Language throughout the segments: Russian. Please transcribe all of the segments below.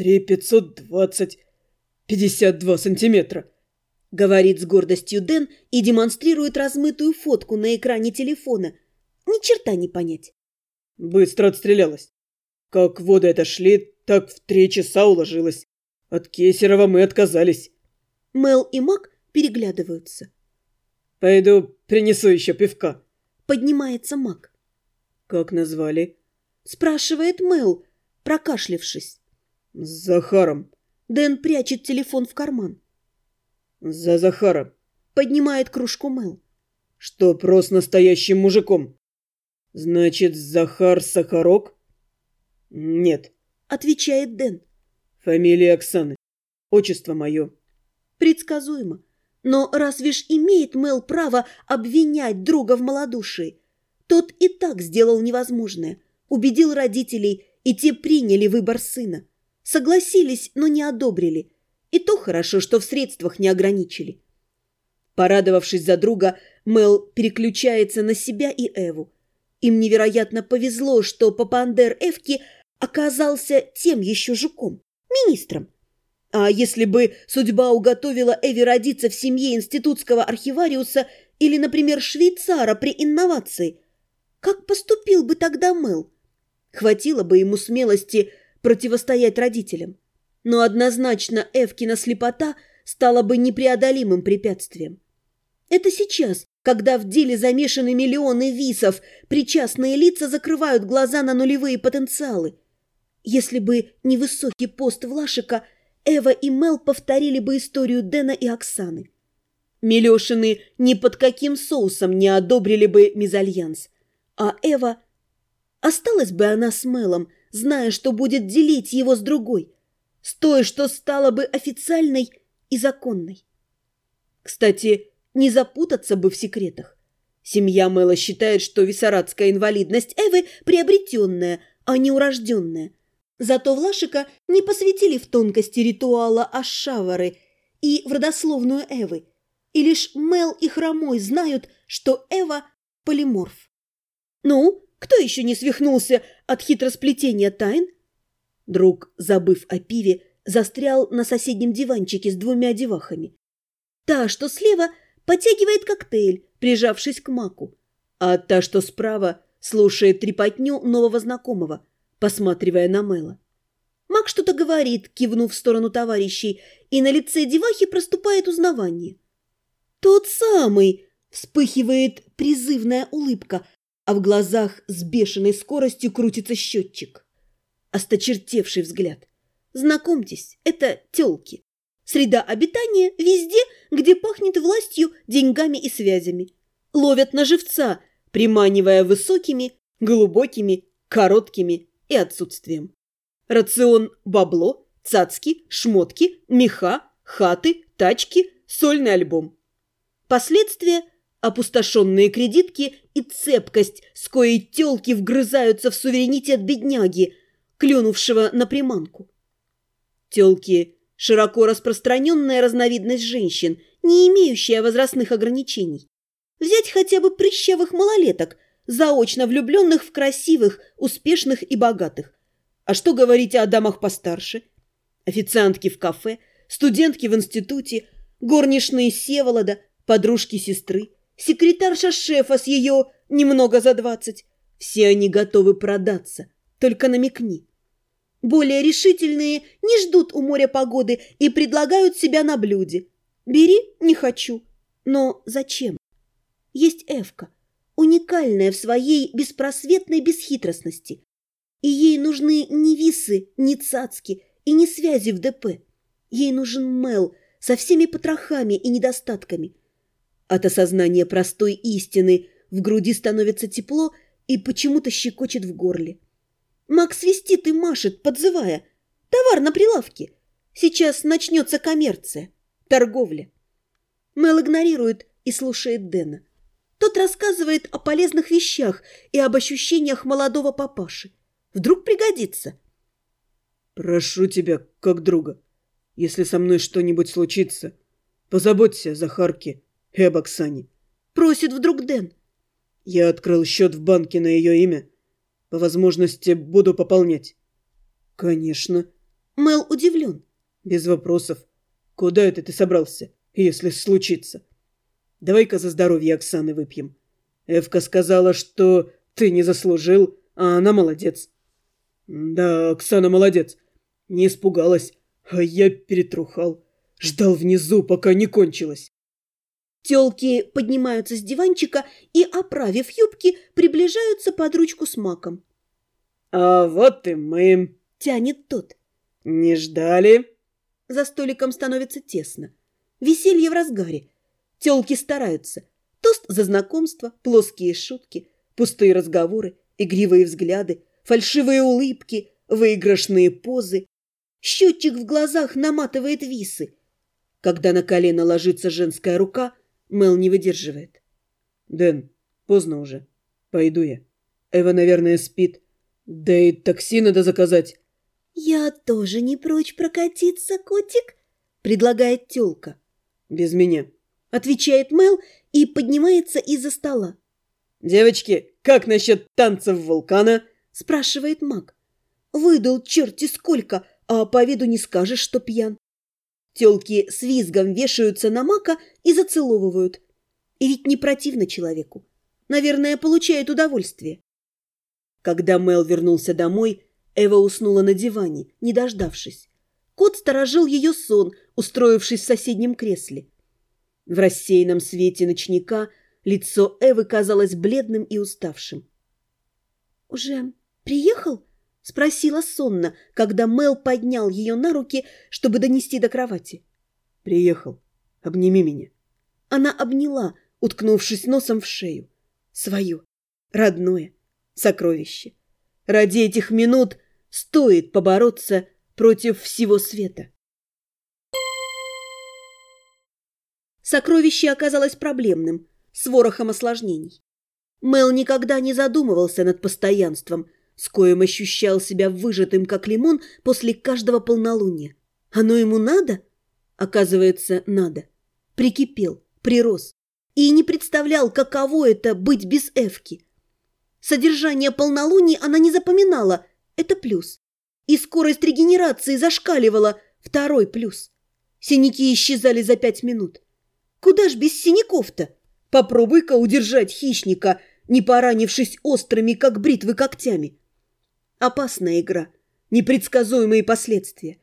три пятьсот двадцать, пятьдесят два сантиметра», — говорит с гордостью Дэн и демонстрирует размытую фотку на экране телефона. Ни черта не понять. Быстро отстрелялась. Как воды отошли, так в три часа уложилась. От Кесарева мы отказались. Мел и Мак переглядываются. Пойду принесу еще пивка. Поднимается Мак. Как назвали? Спрашивает Мел, прокашлившись. С Захаром. Дэн прячет телефон в карман. За Захаром. Поднимает кружку Мел. Что просто настоящим мужиком. Значит, Захар Сахарок? Нет. Отвечает Дэн. Фамилия Оксаны. Отчество мое. Предсказуемо. Но разве ж имеет Мел право обвинять друга в малодушии? Тот и так сделал невозможное. Убедил родителей, и те приняли выбор сына. Согласились, но не одобрили. И то хорошо, что в средствах не ограничили. Порадовавшись за друга, Мел переключается на себя и Эву. Им невероятно повезло, что Папандер Эвки оказался тем еще жуком, министром. А если бы судьба уготовила Эви родиться в семье институтского архивариуса или, например, швейцара при инновации, как поступил бы тогда Мел? Хватило бы ему смелости противостоять родителям. Но однозначно Эвкина слепота стала бы непреодолимым препятствием. Это сейчас, когда в деле замешаны миллионы висов, причастные лица закрывают глаза на нулевые потенциалы. Если бы не высокий пост Влашика, Эва и Мел повторили бы историю Дэна и Оксаны. Милешины ни под каким соусом не одобрили бы мезальянс, а Эва... Осталась бы она с Мелом, зная, что будет делить его с другой, с той, что стала бы официальной и законной. Кстати, не запутаться бы в секретах. Семья Мэла считает, что виссарадская инвалидность Эвы приобретенная, а не урожденная. Зато Влашика не посвятили в тонкости ритуала Ашавары и в родословную Эвы. И лишь Мел и Хромой знают, что Эва – полиморф. Ну, кто еще не свихнулся от хитросплетения тайн? Друг, забыв о пиве, застрял на соседнем диванчике с двумя девахами. Та, что слева, потягивает коктейль, прижавшись к маку, а та, что справа, слушает трепотню нового знакомого, посматривая на Мэла. Мак что-то говорит, кивнув в сторону товарищей, и на лице девахи проступает узнавание. «Тот самый!» – вспыхивает призывная улыбка, а в глазах с бешеной скоростью крутится счетчик. Осточертевший взгляд. Знакомьтесь, это тёлки. Среда обитания везде, где пахнет властью, деньгами и связями. Ловят на живца, приманивая высокими, глубокими, короткими и отсутствием. Рацион бабло, цацки, шмотки, меха, хаты, тачки, сольный альбом. Последствия – опустошенные кредитки и цепкость, с коей тёлки вгрызаются в суверенитет бедняги, клюнувшего на приманку. Тёлки – широко распространенная разновидность женщин, не имеющая возрастных ограничений. Взять хотя бы прыщавых малолеток, заочно влюбленных в красивых, успешных и богатых. А что говорить о дамах постарше? Официантки в кафе, студентки в институте, горничные Севолода, подружки сестры, секретарша шефа с ее немного за двадцать. Все они готовы продаться, только намекни. Более решительные не ждут у моря погоды и предлагают себя на блюде. Бери, не хочу. Но зачем? Есть Эвка, уникальная в своей беспросветной бесхитростности. И ей нужны не висы, не цацки и не связи в ДП. Ей нужен Мел со всеми потрохами и недостатками. От осознания простой истины в груди становится тепло и почему-то щекочет в горле. Макс свистит и машет, подзывая. Товар на прилавке. Сейчас начнется коммерция, торговля. Мел игнорирует и слушает Дэна. Тот рассказывает о полезных вещах и об ощущениях молодого папаши. Вдруг пригодится. «Прошу тебя, как друга, если со мной что-нибудь случится, позаботься о Захарке и об Оксане». Просит вдруг Дэн. «Я открыл счет в банке на ее имя по возможности буду пополнять. Конечно. Мел удивлен. Без вопросов. Куда это ты собрался, если случится? Давай-ка за здоровье Оксаны выпьем. Эвка сказала, что ты не заслужил, а она молодец. Да, Оксана молодец. Не испугалась, а я перетрухал. Ждал внизу, пока не кончилось. Телки поднимаются с диванчика и, оправив юбки, приближаются под ручку с маком. «А вот и мы!» – тянет тот. «Не ждали?» За столиком становится тесно. Веселье в разгаре. Телки стараются. Тост за знакомство, плоские шутки, пустые разговоры, игривые взгляды, фальшивые улыбки, выигрышные позы. Счетчик в глазах наматывает висы. Когда на колено ложится женская рука, Мел не выдерживает. «Дэн, поздно уже. Пойду я. Эва, наверное, спит. Да и такси надо заказать». «Я тоже не прочь прокатиться, котик», — предлагает тёлка. «Без меня», — отвечает Мел и поднимается из-за стола. «Девочки, как насчет танцев вулкана?» — спрашивает маг. «Выдал черти сколько, а по виду не скажешь, что пьян». Телки с визгом вешаются на мака и зацеловывают. И ведь не противно человеку. Наверное, получает удовольствие. Когда Мел вернулся домой, Эва уснула на диване, не дождавшись. Кот сторожил ее сон, устроившись в соседнем кресле. В рассеянном свете ночника лицо Эвы казалось бледным и уставшим. «Уже приехал?» — спросила сонно, когда Мел поднял ее на руки, чтобы донести до кровати. «Приехал. Обними меня». Она обняла, уткнувшись носом в шею. Свое, родное, сокровище. Ради этих минут стоит побороться против всего света. Сокровище оказалось проблемным, с ворохом осложнений. Мел никогда не задумывался над постоянством – с коем ощущал себя выжатым, как лимон, после каждого полнолуния. Оно ему надо? Оказывается, надо. Прикипел, прирос. И не представлял, каково это быть без Эвки. Содержание полнолуний она не запоминала. Это плюс. И скорость регенерации зашкаливала. Второй плюс. Синяки исчезали за пять минут. Куда ж без синяков-то? Попробуй-ка удержать хищника, не поранившись острыми, как бритвы, когтями. Опасная игра, непредсказуемые последствия.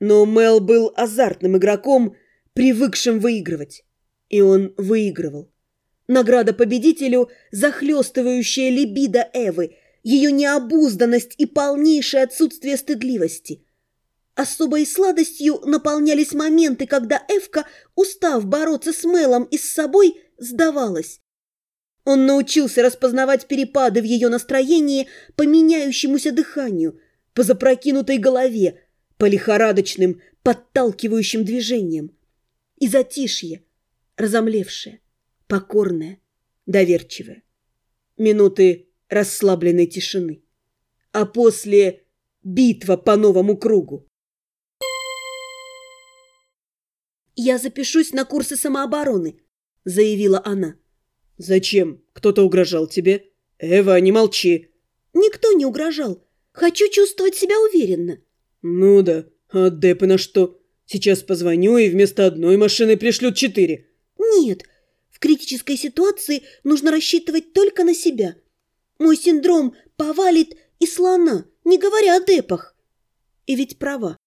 Но Мел был азартным игроком, привыкшим выигрывать. И он выигрывал. Награда победителю – захлестывающая либидо Эвы, ее необузданность и полнейшее отсутствие стыдливости. Особой сладостью наполнялись моменты, когда Эвка, устав бороться с Мелом и с собой, сдавалась. Он научился распознавать перепады в ее настроении по меняющемуся дыханию, по запрокинутой голове, по лихорадочным, подталкивающим движениям. И затишье, разомлевшее, покорное, доверчивое. Минуты расслабленной тишины. А после битва по новому кругу. «Я запишусь на курсы самообороны», — заявила она. «Зачем? Кто-то угрожал тебе? Эва, не молчи!» «Никто не угрожал. Хочу чувствовать себя уверенно». «Ну да. А Депы на что? Сейчас позвоню, и вместо одной машины пришлют четыре». «Нет. В критической ситуации нужно рассчитывать только на себя. Мой синдром повалит и слона, не говоря о Депах». И ведь права.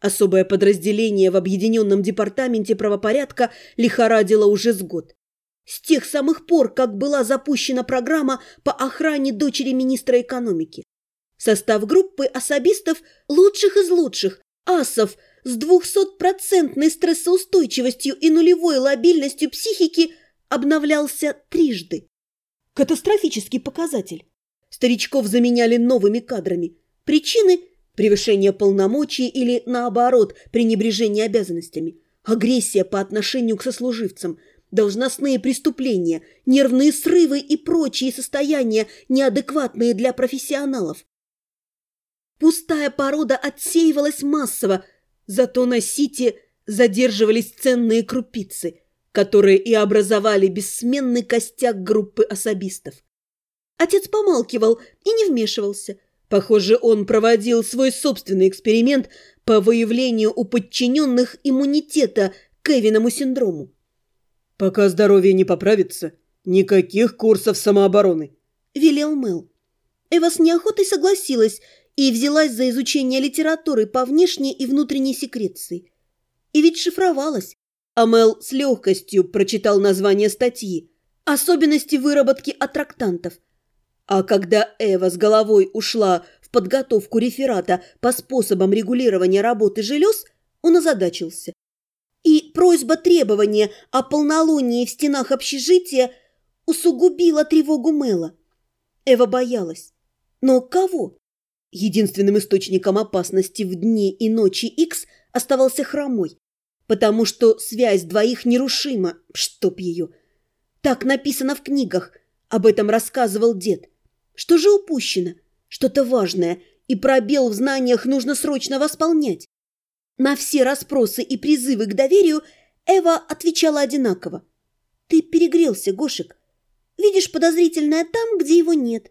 Особое подразделение в Объединенном департаменте правопорядка лихорадило уже с год. С тех самых пор, как была запущена программа по охране дочери министра экономики. Состав группы особистов лучших из лучших, асов с двухсотпроцентной стрессоустойчивостью и нулевой лобильностью психики обновлялся трижды. Катастрофический показатель. Старичков заменяли новыми кадрами. Причины – превышение полномочий или, наоборот, пренебрежение обязанностями, агрессия по отношению к сослуживцам – должностные преступления, нервные срывы и прочие состояния, неадекватные для профессионалов. Пустая порода отсеивалась массово, зато на сите задерживались ценные крупицы, которые и образовали бессменный костяк группы особистов. Отец помалкивал и не вмешивался, Похоже, он проводил свой собственный эксперимент по выявлению у подчиненных иммунитета к Эвиному синдрому. «Пока здоровье не поправится, никаких курсов самообороны», – велел Мэл. Эва с неохотой согласилась и взялась за изучение литературы по внешней и внутренней секреции. И ведь шифровалась, а Мэл с легкостью прочитал название статьи «Особенности выработки аттрактантов», а когда Эва с головой ушла в подготовку реферата по способам регулирования работы желез, он озадачился. И просьба требования о полнолунии в стенах общежития усугубила тревогу Мэла. Эва боялась. Но кого? Единственным источником опасности в дни и ночи Икс оставался хромой, потому что связь двоих нерушима, чтоб ее. Так написано в книгах, об этом рассказывал дед. Что же упущено? Что-то важное, и пробел в знаниях нужно срочно восполнять. На все расспросы и призывы к доверию Эва отвечала одинаково. «Ты перегрелся, Гошек. Видишь подозрительное там, где его нет».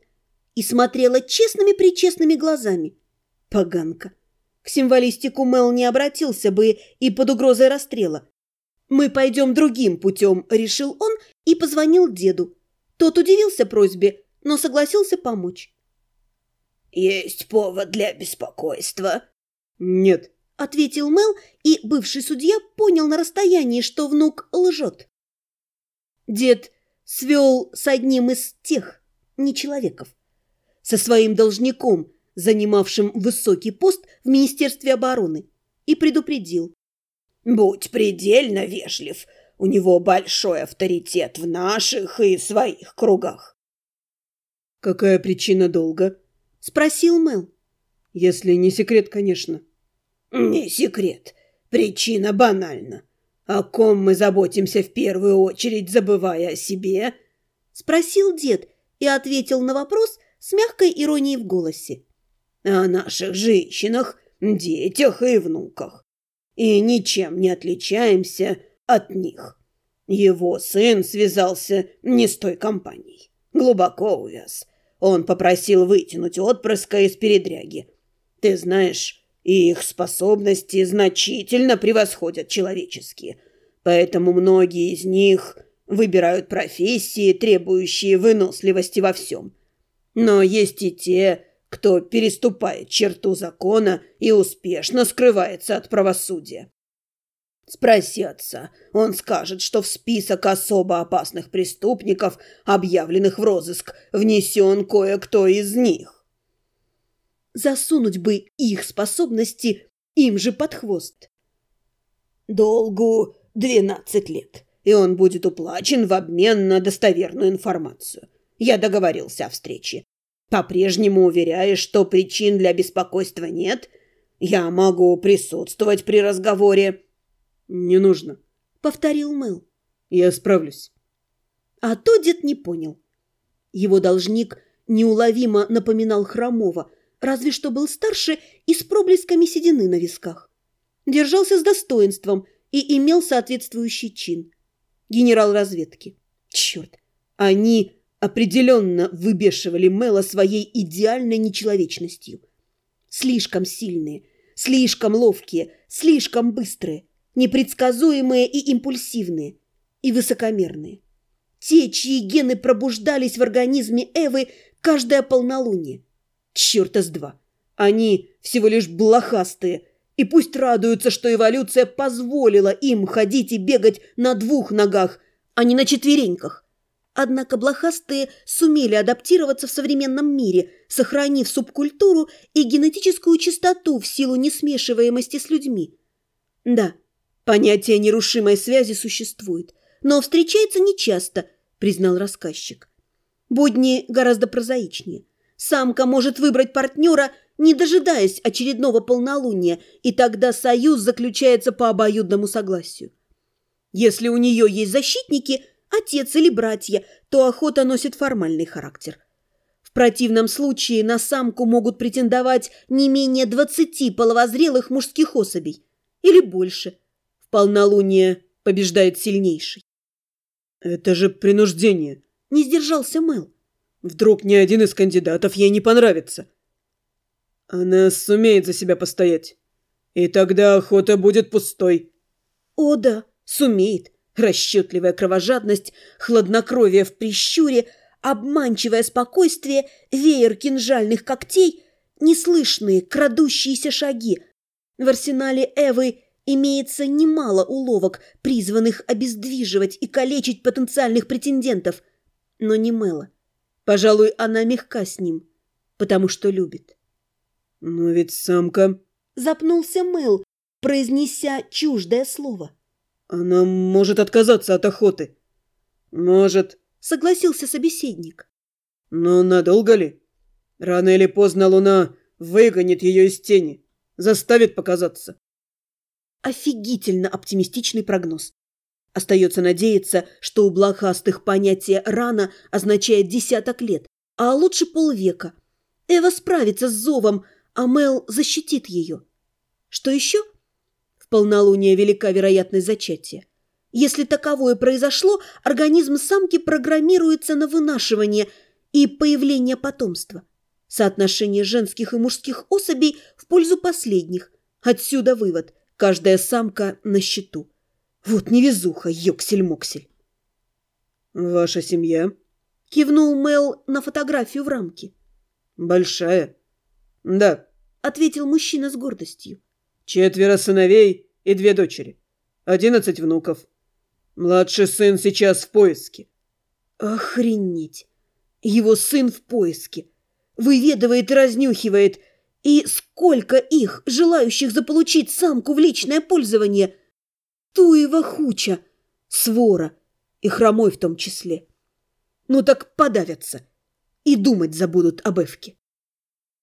И смотрела честными-причестными глазами. Поганка. К символистику Мел не обратился бы и под угрозой расстрела. «Мы пойдем другим путем», — решил он и позвонил деду. Тот удивился просьбе, но согласился помочь. «Есть повод для беспокойства?» «Нет», — ответил Мел, и бывший судья понял на расстоянии, что внук лжет. Дед свел с одним из тех нечеловеков, со своим должником, занимавшим высокий пост в Министерстве обороны, и предупредил. «Будь предельно вежлив, у него большой авторитет в наших и своих кругах. «Какая причина долга?» – спросил Мэл. «Если не секрет, конечно». «Не секрет. Причина банальна. О ком мы заботимся в первую очередь, забывая о себе?» – спросил дед и ответил на вопрос с мягкой иронией в голосе. «О наших женщинах, детях и внуках. И ничем не отличаемся от них. Его сын связался не с той компанией. Глубоко увяз. Он попросил вытянуть отпрыска из передряги. Ты знаешь, их способности значительно превосходят человеческие, поэтому многие из них выбирают профессии, требующие выносливости во всем. Но есть и те, кто переступает черту закона и успешно скрывается от правосудия. Спроси отца. Он скажет, что в список особо опасных преступников, объявленных в розыск, внесен кое-кто из них. Засунуть бы их способности им же под хвост. Долгу двенадцать лет, и он будет уплачен в обмен на достоверную информацию. Я договорился о встрече. По-прежнему уверяешь, что причин для беспокойства нет? Я могу присутствовать при разговоре. «Не нужно», — повторил Мэл. «Я справлюсь». А то дед не понял. Его должник неуловимо напоминал Хромова, разве что был старше и с проблесками седины на висках. Держался с достоинством и имел соответствующий чин. Генерал разведки. Черт, они определенно выбешивали Мэла своей идеальной нечеловечностью. Слишком сильные, слишком ловкие, слишком быстрые непредсказуемые и импульсивные, и высокомерные. Те, чьи гены пробуждались в организме Эвы каждое полнолуние. Черта с два. Они всего лишь блохастые, и пусть радуются, что эволюция позволила им ходить и бегать на двух ногах, а не на четвереньках. Однако блохастые сумели адаптироваться в современном мире, сохранив субкультуру и генетическую чистоту в силу несмешиваемости с людьми. Да, Понятие нерушимой связи существует, но встречается нечасто, признал рассказчик. Будни гораздо прозаичнее. Самка может выбрать партнера, не дожидаясь очередного полнолуния, и тогда союз заключается по обоюдному согласию. Если у нее есть защитники, отец или братья, то охота носит формальный характер. В противном случае на самку могут претендовать не менее двадцати половозрелых мужских особей или больше – полнолуние побеждает сильнейший. «Это же принуждение!» Не сдержался Мэл. «Вдруг ни один из кандидатов ей не понравится?» Она сумеет за себя постоять. И тогда охота будет пустой. О да, сумеет. Расчетливая кровожадность, хладнокровие в прищуре, обманчивое спокойствие, веер кинжальных когтей, неслышные крадущиеся шаги. В арсенале Эвы имеется немало уловок, призванных обездвиживать и калечить потенциальных претендентов. Но не Мэла. Пожалуй, она мягка с ним, потому что любит. Но ведь самка... Запнулся Мэл, произнеся чуждое слово. Она может отказаться от охоты. Может, согласился собеседник. Но надолго ли? Рано или поздно луна выгонит ее из тени, заставит показаться. Офигительно оптимистичный прогноз. Остается надеяться, что у блохастых понятие «рано» означает десяток лет, а лучше полвека. Эва справится с зовом, а Мел защитит ее. Что еще? В полнолуние велика вероятность зачатия. Если таковое произошло, организм самки программируется на вынашивание и появление потомства. Соотношение женских и мужских особей в пользу последних. Отсюда вывод. Каждая самка на счету. Вот невезуха, ёксель-моксель. «Ваша семья?» – кивнул Мел на фотографию в рамке. «Большая?» «Да», – ответил мужчина с гордостью. «Четверо сыновей и две дочери. Одиннадцать внуков. Младший сын сейчас в поиске». «Охренеть! Его сын в поиске. Выведывает и разнюхивает. И сколько их, желающих заполучить самку в личное пользование? Туева хуча, свора, и хромой в том числе. Ну так подавятся и думать забудут об Эвке.